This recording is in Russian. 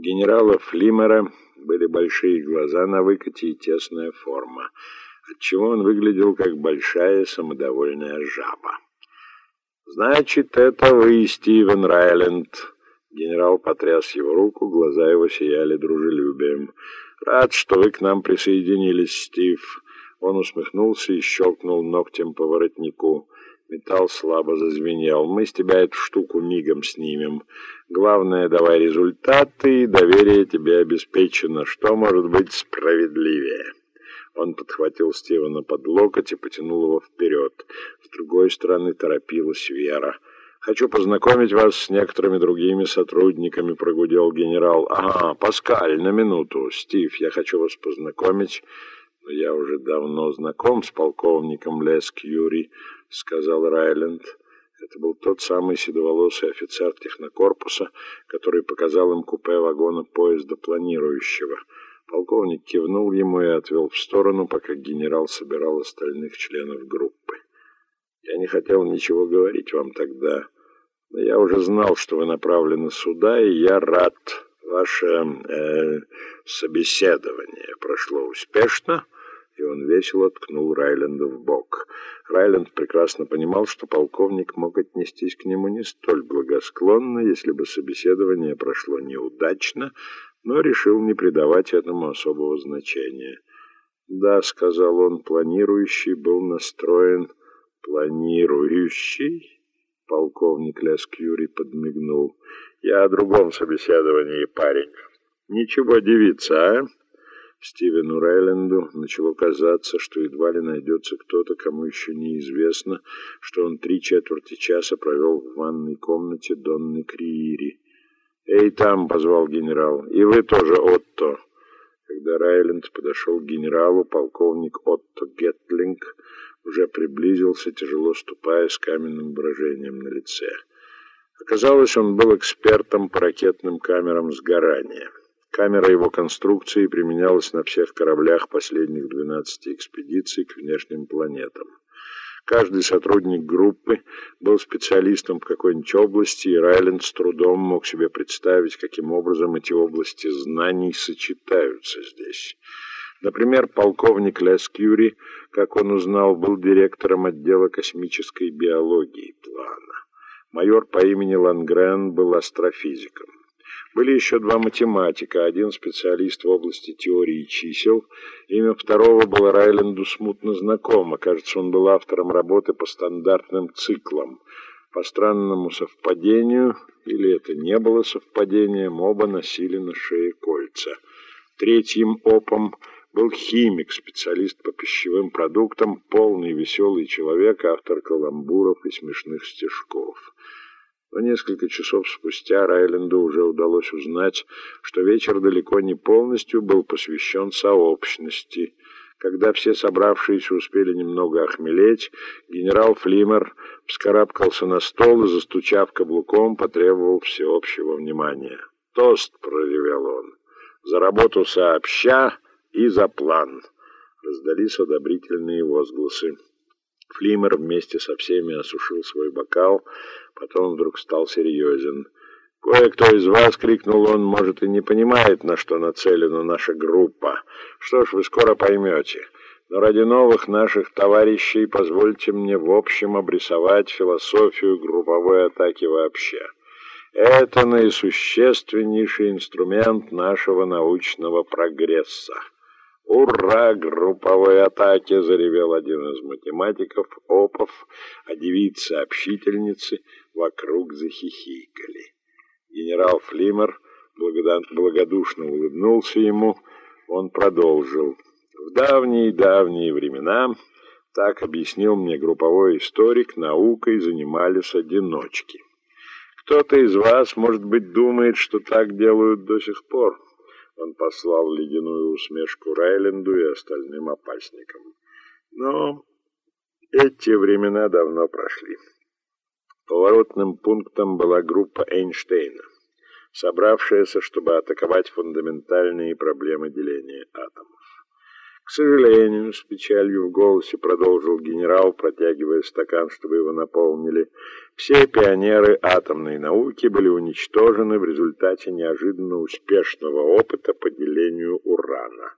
Генерала Флимера были большие глаза на выкате и тесная форма, отчего он выглядел как большая самодовольная жаба. «Значит, это вы, Стивен Райленд!» Генерал потряс его руку, глаза его сияли дружелюбием. «Рад, что вы к нам присоединились, Стив!» Он усмехнулся и щелкнул ногтем по воротнику. Металл слабо зазвенел. «Мы с тебя эту штуку мигом снимем. Главное, давай результаты, и доверие тебе обеспечено. Что может быть справедливее?» Он подхватил Стивена под локоть и потянул его вперед. С другой стороны торопилась Вера. «Хочу познакомить вас с некоторыми другими сотрудниками», — прогудел генерал. «Ага, Паскаль, на минуту. Стив, я хочу вас познакомить но я уже давно знаком с полковником Леск Юрий», — сказал Райленд. Это был тот самый седоволосый офицер технокорпуса, который показал им купе вагона поезда планирующего. Полковник кивнул ему и отвел в сторону, пока генерал собирал остальных членов группы. «Я не хотел ничего говорить вам тогда, но я уже знал, что вы направлены сюда, и я рад. Ваше э, собеседование прошло успешно» и он весело ткнул Райленда в бок. Райленд прекрасно понимал, что полковник мог отнестись к нему не столь благосклонно, если бы собеседование прошло неудачно, но решил не придавать этому особого значения. «Да», — сказал он, — «планирующий был настроен...» «Планирующий?» — полковник Ляскьюри подмигнул. «Я о другом собеседовании, парень. Ничего девица, а?» Стивену Райленду начало казаться, что едва ли найдется кто-то, кому еще неизвестно, что он три четверти часа провел в ванной комнате Донны Криири. «Эй, там!» — позвал генерал. «И вы тоже, Отто!» Когда Райленд подошел к генералу, полковник Отто Гетлинг уже приблизился, тяжело ступая с каменным выражением на лице. Оказалось, он был экспертом по ракетным камерам сгорания. Камера его конструкции применялась на всех кораблях последних 12 экспедиций к внешним планетам. Каждый сотрудник группы был специалистом в какой-нибудь области, и Райленд с трудом мог себе представить, каким образом эти области знаний сочетаются здесь. Например, полковник Лес Кьюри, как он узнал, был директором отдела космической биологии плана. Майор по имени Лангрен был астрофизиком. Были еще два математика, один специалист в области теории чисел. Имя второго было Райленду смутно знакомо. Кажется, он был автором работы по стандартным циклам. По странному совпадению, или это не было совпадением, оба носили на шее кольца. Третьим опом был химик, специалист по пищевым продуктам, полный веселый человек, автор каламбуров и смешных стишков. Но несколько часов спустя Райленду уже удалось узнать, что вечер далеко не полностью был посвящен сообщности. Когда все собравшиеся успели немного охмелеть, генерал Флимер вскарабкался на стол и, застучав каблуком, потребовал всеобщего внимания. «Тост!» — проревел он. «За работу сообща и за план!» Раздались одобрительные возгласы. Флимер вместе со всеми осушил свой бокал, потом вдруг стал серьезен. «Кое-кто из вас, — крикнул он, — может, и не понимает, на что нацелена наша группа. Что ж, вы скоро поймете. Но ради новых наших товарищей позвольте мне в общем обрисовать философию групповой атаки вообще. Это наисущественнейший инструмент нашего научного прогресса». «Ура! Групповой атаке!» — заревел один из математиков, опов, а девицы-общительницы вокруг захихикали. Генерал Флимер благодушно улыбнулся ему. Он продолжил. «В давние-давние времена, так объяснил мне групповой историк, наукой занимались одиночки. Кто-то из вас, может быть, думает, что так делают до сих пор». Он послал ледяную усмешку Райленду и остальным опасникам. Но эти времена давно прошли. Поворотным пунктом была группа Эйнштейна, собравшаяся, чтобы атаковать фундаментальные проблемы деления атомов. К сожалению, с печалью в голосе продолжил генерал, протягивая стакан, чтобы его наполнили. Все пионеры атомной науки были уничтожены в результате неожиданно успешного опыта по делению урана.